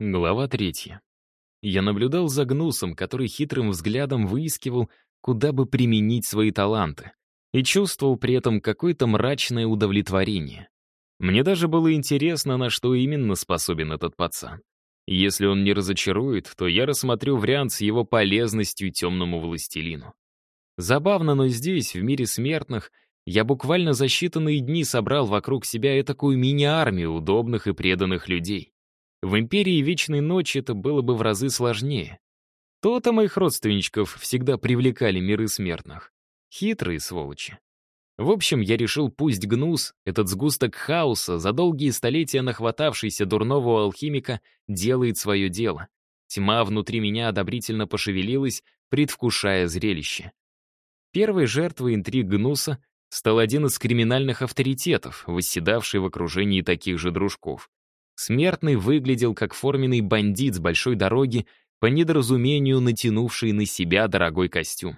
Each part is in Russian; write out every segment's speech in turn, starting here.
Глава третья. Я наблюдал за Гнусом, который хитрым взглядом выискивал, куда бы применить свои таланты, и чувствовал при этом какое-то мрачное удовлетворение. Мне даже было интересно, на что именно способен этот пацан. Если он не разочарует, то я рассмотрю вариант с его полезностью темному властелину. Забавно, но здесь, в мире смертных, я буквально за считанные дни собрал вокруг себя такую мини-армию удобных и преданных людей. В Империи Вечной Ночи это было бы в разы сложнее. То-то моих родственничков всегда привлекали миры смертных. Хитрые сволочи. В общем, я решил, пусть гнус, этот сгусток хаоса, за долгие столетия нахватавшийся дурного алхимика, делает свое дело. Тьма внутри меня одобрительно пошевелилась, предвкушая зрелище. Первой жертвой интриг гнуса стал один из криминальных авторитетов, восседавший в окружении таких же дружков. Смертный выглядел как форменный бандит с большой дороги, по недоразумению натянувший на себя дорогой костюм.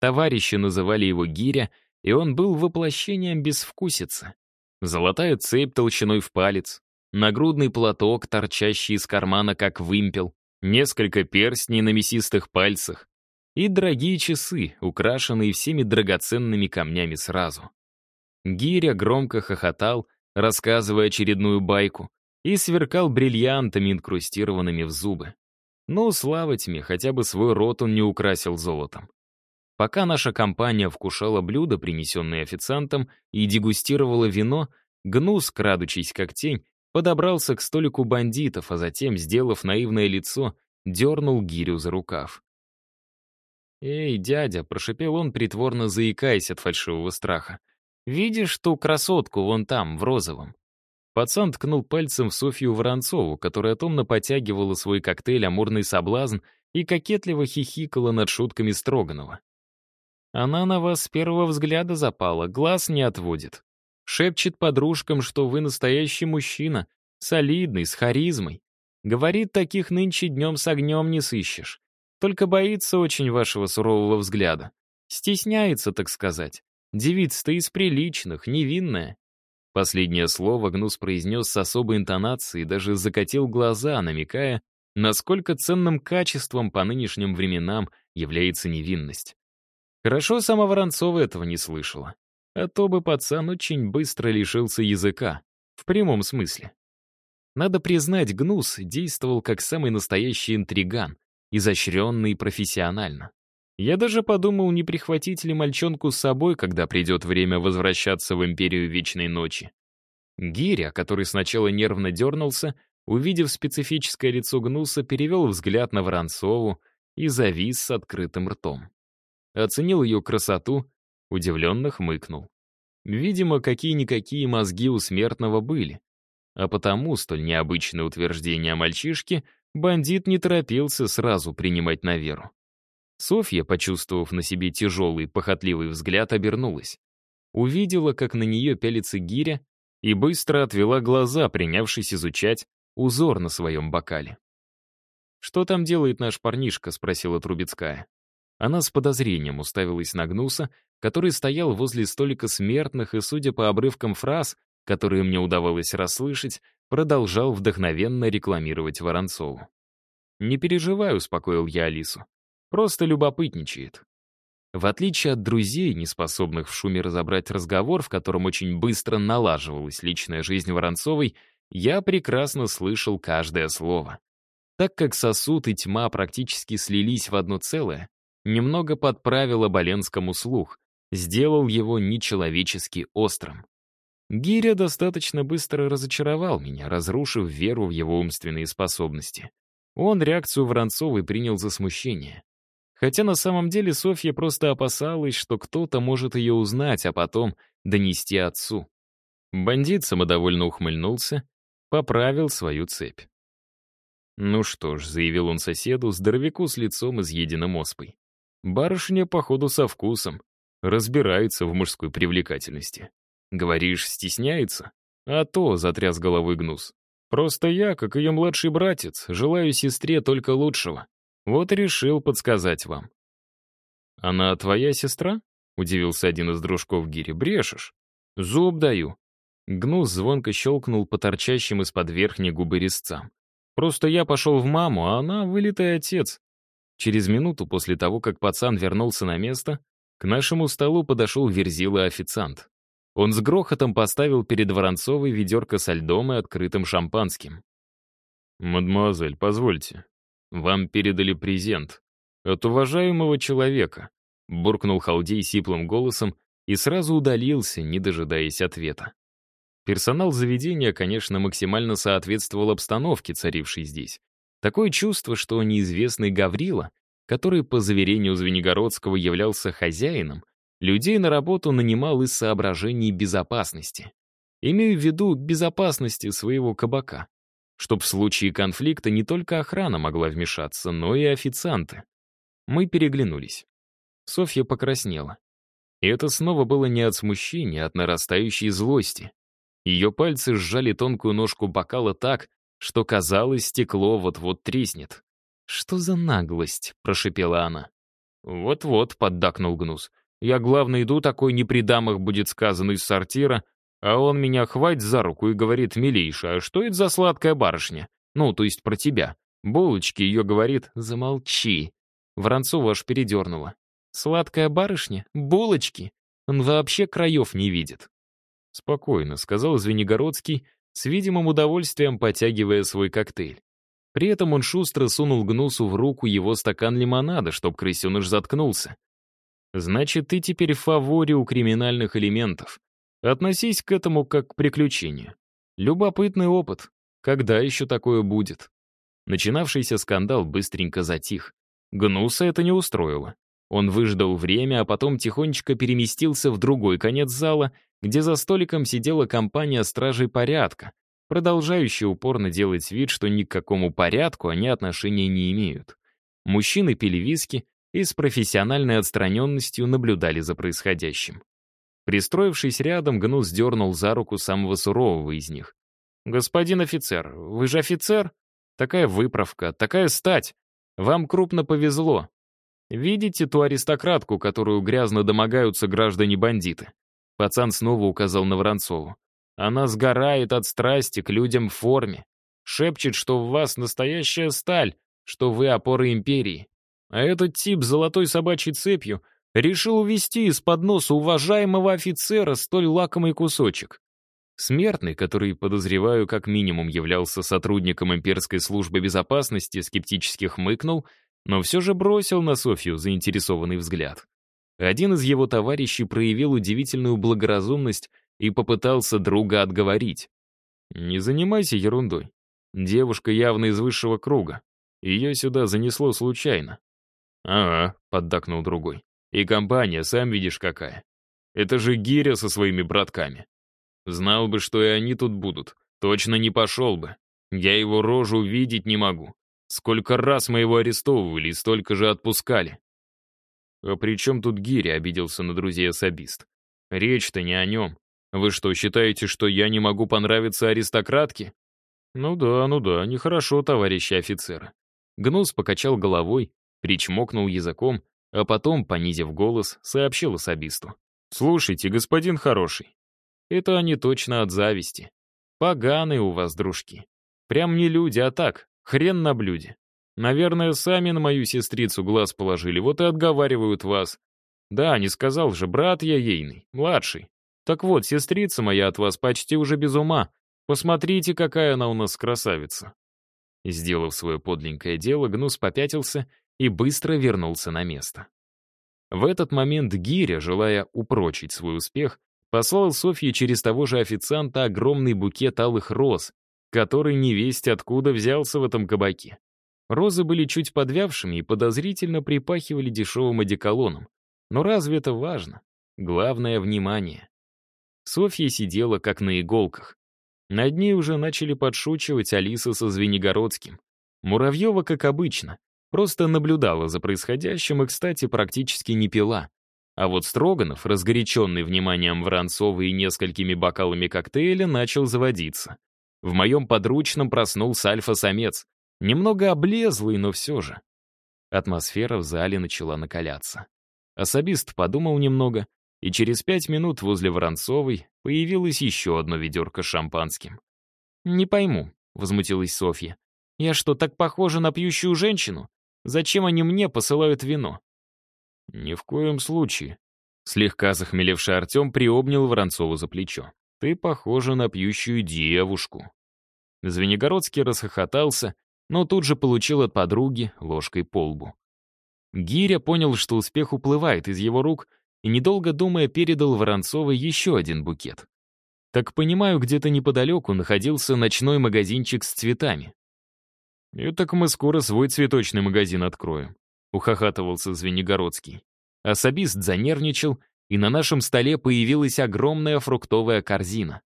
Товарищи называли его Гиря, и он был воплощением безвкусицы. Золотая цепь толщиной в палец, нагрудный платок, торчащий из кармана, как вымпел, несколько перстней на мясистых пальцах и дорогие часы, украшенные всеми драгоценными камнями сразу. Гиря громко хохотал, рассказывая очередную байку, и сверкал бриллиантами, инкрустированными в зубы. Ну, слава тьме, хотя бы свой рот он не украсил золотом. Пока наша компания вкушала блюда, принесенные официантом, и дегустировала вино, Гнус, крадучись как тень, подобрался к столику бандитов, а затем, сделав наивное лицо, дернул гирю за рукав. «Эй, дядя!» — прошепел он, притворно заикаясь от фальшивого страха. «Видишь ту красотку вон там, в розовом? Пацан ткнул пальцем в Софью Воронцову, которая томно потягивала свой коктейль «Амурный соблазн» и кокетливо хихикала над шутками Строганова. «Она на вас с первого взгляда запала, глаз не отводит. Шепчет подружкам, что вы настоящий мужчина, солидный, с харизмой. Говорит, таких нынче днем с огнем не сыщешь. Только боится очень вашего сурового взгляда. Стесняется, так сказать. Девица-то из приличных, невинная. Последнее слово Гнус произнес с особой интонацией даже закатил глаза, намекая, насколько ценным качеством по нынешним временам является невинность. Хорошо сама Воронцова этого не слышала. А то бы пацан очень быстро лишился языка. В прямом смысле. Надо признать, Гнус действовал как самый настоящий интриган, изощренный и профессионально. Я даже подумал, не прихватить ли мальчонку с собой, когда придет время возвращаться в Империю Вечной Ночи. Гиря, который сначала нервно дернулся, увидев специфическое лицо Гнуса, перевел взгляд на Воронцову и завис с открытым ртом. Оценил ее красоту, удивленно хмыкнул. Видимо, какие-никакие мозги у смертного были. А потому столь необычное утверждение о мальчишке бандит не торопился сразу принимать на веру. Софья, почувствовав на себе тяжелый, похотливый взгляд, обернулась. Увидела, как на нее пялится гиря, и быстро отвела глаза, принявшись изучать узор на своем бокале. «Что там делает наш парнишка?» — спросила Трубецкая. Она с подозрением уставилась на Гнуса, который стоял возле столика смертных и, судя по обрывкам фраз, которые мне удавалось расслышать, продолжал вдохновенно рекламировать Воронцову. «Не переживай», — успокоил я Алису. Просто любопытничает. В отличие от друзей, не способных в шуме разобрать разговор, в котором очень быстро налаживалась личная жизнь Воронцовой, я прекрасно слышал каждое слово. Так как сосуд и тьма практически слились в одно целое, немного подправил Оболенскому слух, сделал его нечеловечески острым. Гиря достаточно быстро разочаровал меня, разрушив веру в его умственные способности. Он реакцию Воронцовой принял за смущение. Хотя на самом деле Софья просто опасалась, что кто-то может ее узнать, а потом донести отцу. Бандит самодовольно ухмыльнулся, поправил свою цепь. «Ну что ж», — заявил он соседу, здоровяку с лицом изъеденным оспой. «Барышня, походу, со вкусом. Разбирается в мужской привлекательности. Говоришь, стесняется? А то, — затряс головой Гнус. Просто я, как ее младший братец, желаю сестре только лучшего. Вот решил подсказать вам». «Она твоя сестра?» — удивился один из дружков Гири. «Брешешь?» «Зуб даю». Гнус звонко щелкнул по торчащим из-под верхней губы резцам. Просто я пошел в маму, а она вылитый отец». Через минуту после того, как пацан вернулся на место, к нашему столу подошел Верзила официант. Он с грохотом поставил перед Воронцовой ведерко со льдом и открытым шампанским. «Мадемуазель, позвольте. Вам передали презент. От уважаемого человека», — буркнул Халдей сиплым голосом и сразу удалился, не дожидаясь ответа. Персонал заведения, конечно, максимально соответствовал обстановке, царившей здесь. Такое чувство, что неизвестный Гаврила, который по заверению Звенигородского являлся хозяином, людей на работу нанимал из соображений безопасности. Имею в виду безопасности своего кабака. Чтоб в случае конфликта не только охрана могла вмешаться, но и официанты. Мы переглянулись. Софья покраснела. И это снова было не от смущения, а от нарастающей злости. Ее пальцы сжали тонкую ножку бокала так, что, казалось, стекло вот-вот треснет. «Что за наглость?» — прошипела она. «Вот-вот», — поддакнул Гнус. «Я, главное, иду, такой не при дамах будет сказано из сортира, а он меня хватит за руку и говорит, милейшая, что это за сладкая барышня? Ну, то есть про тебя. Булочки ее говорит, замолчи». Воронцова аж передернула. «Сладкая барышня? Булочки? Он вообще краев не видит». «Спокойно», — сказал Звенигородский, с видимым удовольствием потягивая свой коктейль. При этом он шустро сунул Гнусу в руку его стакан лимонада, чтоб крысеныш заткнулся. «Значит, ты теперь в фаворе у криминальных элементов. Относись к этому как к приключению. Любопытный опыт. Когда еще такое будет?» Начинавшийся скандал быстренько затих. Гнуса это не устроило. Он выждал время, а потом тихонечко переместился в другой конец зала, где за столиком сидела компания стражей порядка, продолжающая упорно делать вид, что ни к какому порядку они отношения не имеют. Мужчины пили виски и с профессиональной отстраненностью наблюдали за происходящим. Пристроившись рядом, Гнус дернул за руку самого сурового из них. «Господин офицер, вы же офицер? Такая выправка, такая стать. Вам крупно повезло. Видите ту аристократку, которую грязно домогаются граждане-бандиты?» Пацан снова указал на Воронцову. Она сгорает от страсти к людям в форме. Шепчет, что в вас настоящая сталь, что вы опора империи. А этот тип с золотой собачьей цепью решил увести из-под носа уважаемого офицера столь лакомый кусочек. Смертный, который, подозреваю, как минимум являлся сотрудником имперской службы безопасности, скептически хмыкнул, но все же бросил на Софью заинтересованный взгляд. Один из его товарищей проявил удивительную благоразумность и попытался друга отговорить. «Не занимайся ерундой. Девушка явно из высшего круга. Ее сюда занесло случайно». «Ага», — поддакнул другой. «И компания, сам видишь, какая. Это же Гиря со своими братками. Знал бы, что и они тут будут, точно не пошел бы. Я его рожу видеть не могу. Сколько раз мы его арестовывали и столько же отпускали». «А при чем тут Гиря?» — обиделся на друзей особист. «Речь-то не о нем. Вы что, считаете, что я не могу понравиться аристократке? Ну да, ну да, нехорошо, товарищи офицеры. Гнус покачал головой, причмокнул языком, а потом, понизив голос, сообщил особисту. «Слушайте, господин хороший, это они точно от зависти. Поганые у вас дружки. Прям не люди, а так, хрен на блюде. Наверное, сами на мою сестрицу глаз положили, вот и отговаривают вас. Да, не сказал же, брат я ейный, младший. Так вот, сестрица моя от вас почти уже без ума. Посмотрите, какая она у нас красавица». Сделав свое подленькое дело, Гнус попятился и быстро вернулся на место. В этот момент Гиря, желая упрочить свой успех, послал Софье через того же официанта огромный букет алых роз, который невесть откуда взялся в этом кабаке. Розы были чуть подвявшими и подозрительно припахивали дешевым одеколоном. Но разве это важно? Главное — внимание. Софья сидела как на иголках. Над ней уже начали подшучивать Алиса со Звенигородским. Муравьева, как обычно, просто наблюдала за происходящим и, кстати, практически не пила. А вот Строганов, разгоряченный вниманием Воронцова и несколькими бокалами коктейля, начал заводиться. В моем подручном проснулся альфа-самец. Немного облезлый, но все же. Атмосфера в зале начала накаляться. Особист подумал немного и через пять минут возле Воронцовой появилось еще одно ведерко шампанским. «Не пойму», — возмутилась Софья. Я что, так похожа на пьющую женщину? Зачем они мне посылают вино?» «Ни в коем случае». Слегка захмелевший Артем приобнял Воронцову за плечо. «Ты похожа на пьющую девушку». Звенигородский расхохотался, но тут же получил от подруги ложкой по лбу. Гиря понял, что успех уплывает из его рук, и, недолго думая, передал Воронцовой еще один букет. Так понимаю, где-то неподалеку находился ночной магазинчик с цветами. «И так мы скоро свой цветочный магазин откроем», — ухахатывался Звенигородский. Особист занервничал, и на нашем столе появилась огромная фруктовая корзина.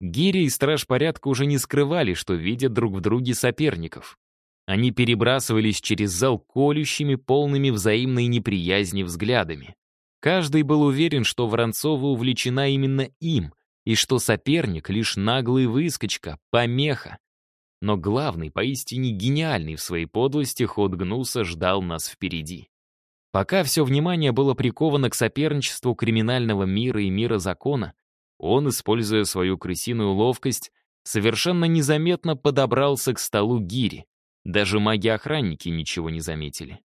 Гири и страж порядка уже не скрывали, что видят друг в друге соперников. Они перебрасывались через зал колющими, полными взаимной неприязни взглядами. Каждый был уверен, что Воронцова увлечена именно им, и что соперник — лишь наглый выскочка, помеха. Но главный, поистине гениальный в своей подлости ход Гнуса ждал нас впереди. Пока все внимание было приковано к соперничеству криминального мира и мира закона, он, используя свою крысиную ловкость, совершенно незаметно подобрался к столу гири. Даже маги-охранники ничего не заметили.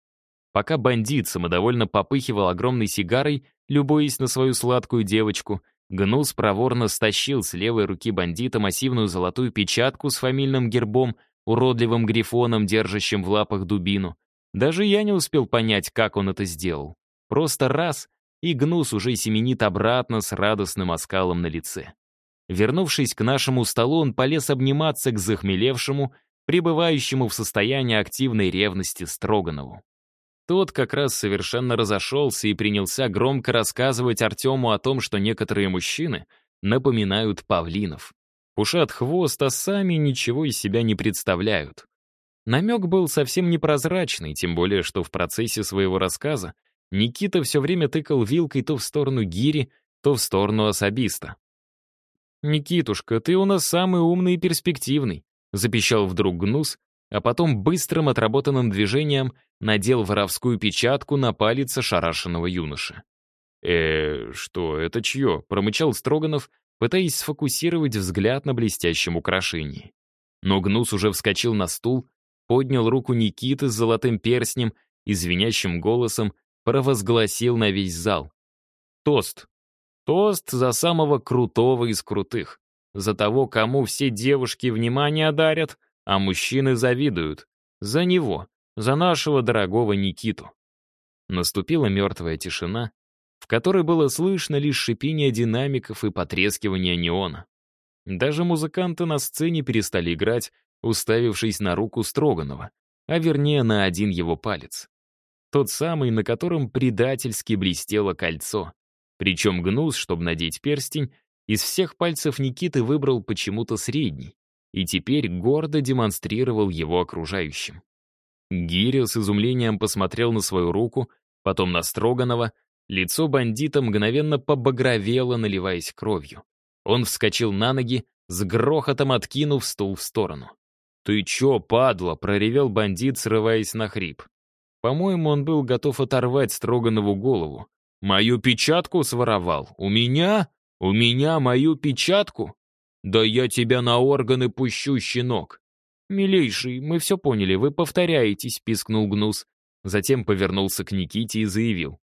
Пока бандит самодовольно попыхивал огромной сигарой, любуясь на свою сладкую девочку, Гнус проворно стащил с левой руки бандита массивную золотую печатку с фамильным гербом, уродливым грифоном, держащим в лапах дубину. Даже я не успел понять, как он это сделал. Просто раз — и Гнус уже семенит обратно с радостным оскалом на лице. Вернувшись к нашему столу, он полез обниматься к захмелевшему, пребывающему в состоянии активной ревности Строганову. Тот как раз совершенно разошелся и принялся громко рассказывать Артему о том, что некоторые мужчины напоминают павлинов. Пушат хвост, а сами ничего из себя не представляют. Намек был совсем непрозрачный, тем более, что в процессе своего рассказа Никита все время тыкал вилкой то в сторону гири, то в сторону особиста. «Никитушка, ты у нас самый умный и перспективный», — запищал вдруг Гнус, а потом быстрым отработанным движением надел воровскую печатку на палец ошарашенного юноши. «Э, что, это чье?» — промычал Строганов, пытаясь сфокусировать взгляд на блестящем украшении. Но Гнус уже вскочил на стул, поднял руку Никиты с золотым перстнем и звенящим голосом провозгласил на весь зал. Тост. Тост за самого крутого из крутых. За того, кому все девушки внимание дарят, а мужчины завидуют. За него, за нашего дорогого Никиту. Наступила мертвая тишина, в которой было слышно лишь шипение динамиков и потрескивание неона. Даже музыканты на сцене перестали играть, уставившись на руку Строганова, а вернее на один его палец. Тот самый, на котором предательски блестело кольцо. Причем Гнус, чтобы надеть перстень, из всех пальцев Никиты выбрал почему-то средний и теперь гордо демонстрировал его окружающим. Гиря с изумлением посмотрел на свою руку, потом на Строганова, лицо бандита мгновенно побагровело, наливаясь кровью. Он вскочил на ноги, с грохотом откинув стул в сторону. «Ты чё, падла?» — проревел бандит, срываясь на хрип. По-моему, он был готов оторвать Строганову голову. «Мою печатку своровал? У меня? У меня мою печатку? Да я тебя на органы пущу, щенок!» «Милейший, мы все поняли, вы повторяетесь», — пискнул Гнус. Затем повернулся к Никите и заявил.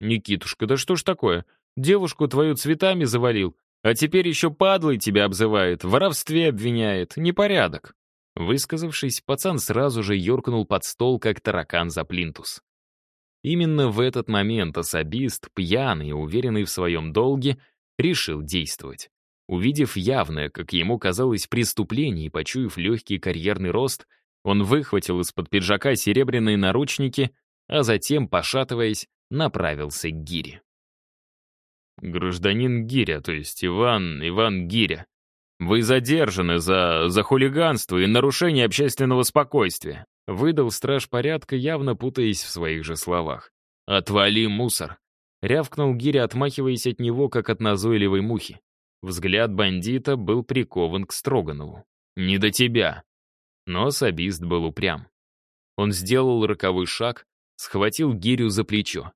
«Никитушка, да что ж такое? Девушку твою цветами завалил, а теперь еще падлой тебя обзывает, в воровстве обвиняет. Непорядок». Высказавшись, пацан сразу же юркнул под стол, как таракан за плинтус. Именно в этот момент особист, пьяный и уверенный в своем долге, решил действовать. Увидев явное, как ему казалось, преступление и почуяв легкий карьерный рост, он выхватил из-под пиджака серебряные наручники, а затем, пошатываясь, направился к Гире. «Гражданин Гиря, то есть Иван, Иван Гиря», «Вы задержаны за... за хулиганство и нарушение общественного спокойствия», выдал страж порядка, явно путаясь в своих же словах. «Отвали, мусор!» Рявкнул Гиря, отмахиваясь от него, как от назойливой мухи. Взгляд бандита был прикован к Строганову. «Не до тебя!» Но особист был упрям. Он сделал роковой шаг, схватил Гирю за плечо.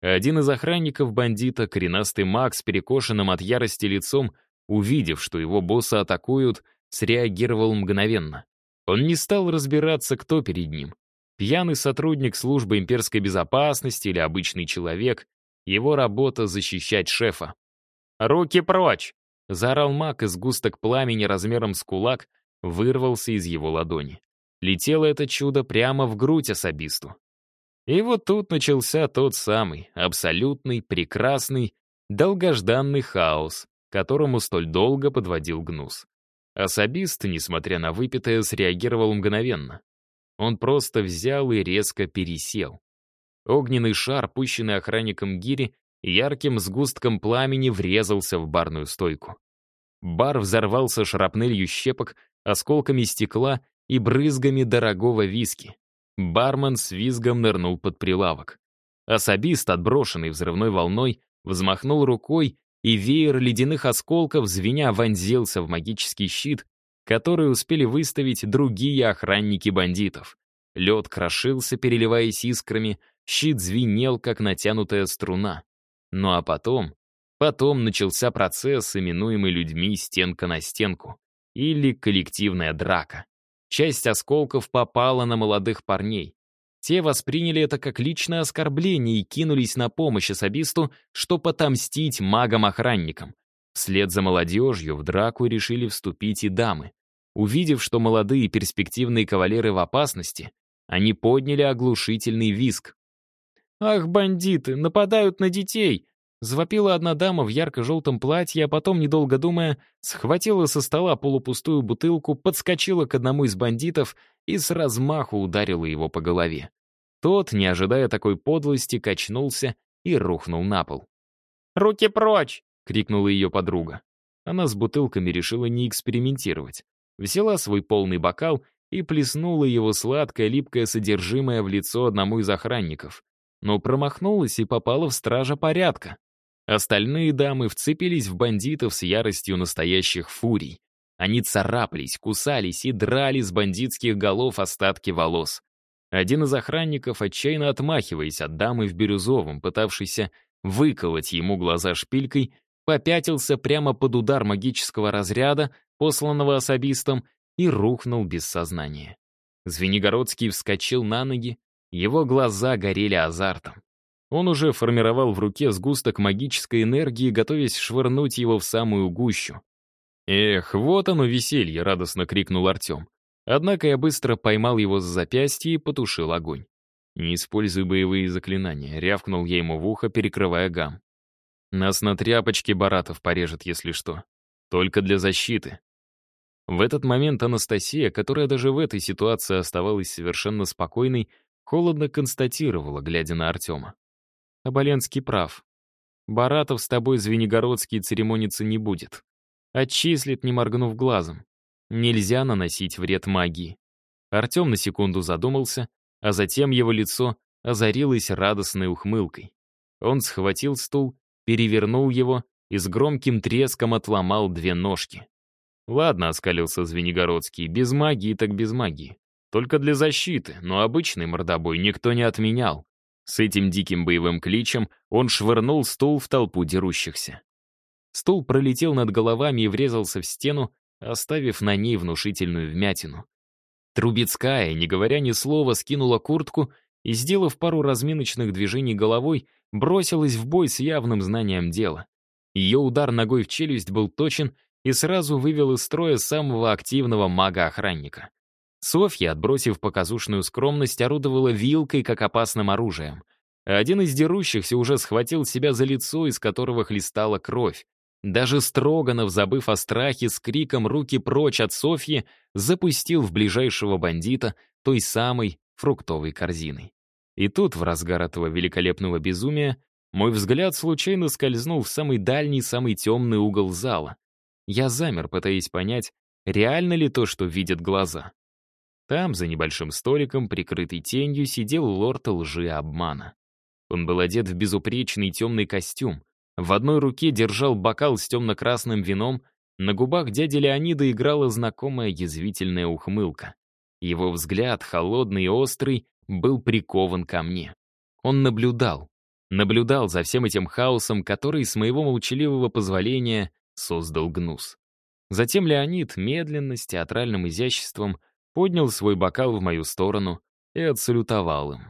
Один из охранников бандита, коренастый маг с перекошенным от ярости лицом, увидев, что его босса атакуют, среагировал мгновенно. Он не стал разбираться, кто перед ним. Пьяный сотрудник службы имперской безопасности или обычный человек. Его работа — защищать шефа. «Руки прочь!» — заорал маг, и сгусток пламени размером с кулак вырвался из его ладони. Летело это чудо прямо в грудь особисту. И вот тут начался тот самый, абсолютный, прекрасный, долгожданный хаос, которому столь долго подводил гнус. Особист, несмотря на выпитое, среагировал мгновенно. Он просто взял и резко пересел. Огненный шар, пущенный охранником гири, ярким сгустком пламени врезался в барную стойку. Бар взорвался шрапнелью щепок, осколками стекла и брызгами дорогого виски. Бармен с визгом нырнул под прилавок. Особист, отброшенный взрывной волной, взмахнул рукой, и веер ледяных осколков, звеня, вонзился в магический щит, который успели выставить другие охранники бандитов. Лед крошился, переливаясь искрами, щит звенел, как натянутая струна. Ну а потом... Потом начался процесс, именуемый людьми стенка на стенку. Или коллективная драка. Часть осколков попала на молодых парней. Те восприняли это как личное оскорбление и кинулись на помощь особисту, чтобы отомстить магам-охранникам. Вслед за молодежью в драку решили вступить и дамы. Увидев, что молодые перспективные кавалеры в опасности, они подняли оглушительный визг. «Ах, бандиты, нападают на детей!» Завопила одна дама в ярко-желтом платье, а потом, недолго думая, схватила со стола полупустую бутылку, подскочила к одному из бандитов и с размаху ударила его по голове. Тот, не ожидая такой подлости, качнулся и рухнул на пол. «Руки прочь!» — крикнула ее подруга. Она с бутылками решила не экспериментировать. Взяла свой полный бокал и плеснула его сладкое, липкое содержимое в лицо одному из охранников. Но промахнулась и попала в стража порядка. Остальные дамы вцепились в бандитов с яростью настоящих фурий. Они царапались, кусались и драли с бандитских голов остатки волос. Один из охранников, отчаянно отмахиваясь от дамы в бирюзовом, пытавшийся выколоть ему глаза шпилькой, попятился прямо под удар магического разряда, посланного особистом, и рухнул без сознания. Звенигородский вскочил на ноги, его глаза горели азартом. Он уже формировал в руке сгусток магической энергии, готовясь швырнуть его в самую гущу. «Эх, вот оно веселье!» — радостно крикнул Артем. Однако я быстро поймал его за запястье и потушил огонь. «Не используй боевые заклинания», — рявкнул я ему в ухо, перекрывая гам. «Нас на тряпочке Баратов порежет, если что. Только для защиты». В этот момент Анастасия, которая даже в этой ситуации оставалась совершенно спокойной, холодно констатировала, глядя на Артема. Оболенский прав. Баратов с тобой Звенигородский церемониться не будет. Отчислит, не моргнув глазом. Нельзя наносить вред магии. Артем на секунду задумался, а затем его лицо озарилось радостной ухмылкой. Он схватил стул, перевернул его и с громким треском отломал две ножки. «Ладно», — оскалился Звенигородский, — «без магии так без магии. Только для защиты, но обычный мордобой никто не отменял. С этим диким боевым кличем он швырнул стул в толпу дерущихся. Стул пролетел над головами и врезался в стену, оставив на ней внушительную вмятину. Трубецкая, не говоря ни слова, скинула куртку и, сделав пару разминочных движений головой, бросилась в бой с явным знанием дела. Ее удар ногой в челюсть был точен и сразу вывел из строя самого активного мага-охранника. Софья, отбросив показушную скромность, орудовала вилкой как опасным оружием. один из дерущихся уже схватил себя за лицо, из которого хлестала кровь. Даже Строганов, забыв о страхе, с криком «руки прочь от Софьи», запустил в ближайшего бандита той самой фруктовой корзиной. И тут, в разгар этого великолепного безумия, мой взгляд случайно скользнул в самый дальний, самый темный угол зала. Я замер, пытаясь понять, реально ли то, что видят глаза. Там, за небольшим столиком, прикрытый тенью, сидел лорд лжи обмана. Он был одет в безупречный темный костюм. В одной руке держал бокал с темно-красным вином, на губах дяди Леонида играла знакомая язвительная ухмылка. Его взгляд, холодный и острый, был прикован ко мне. Он наблюдал. Наблюдал за всем этим хаосом, который, с моего молчаливого позволения, создал гнус. Затем Леонид медленно, с театральным изяществом, поднял свой бокал в мою сторону и отсалютовал им.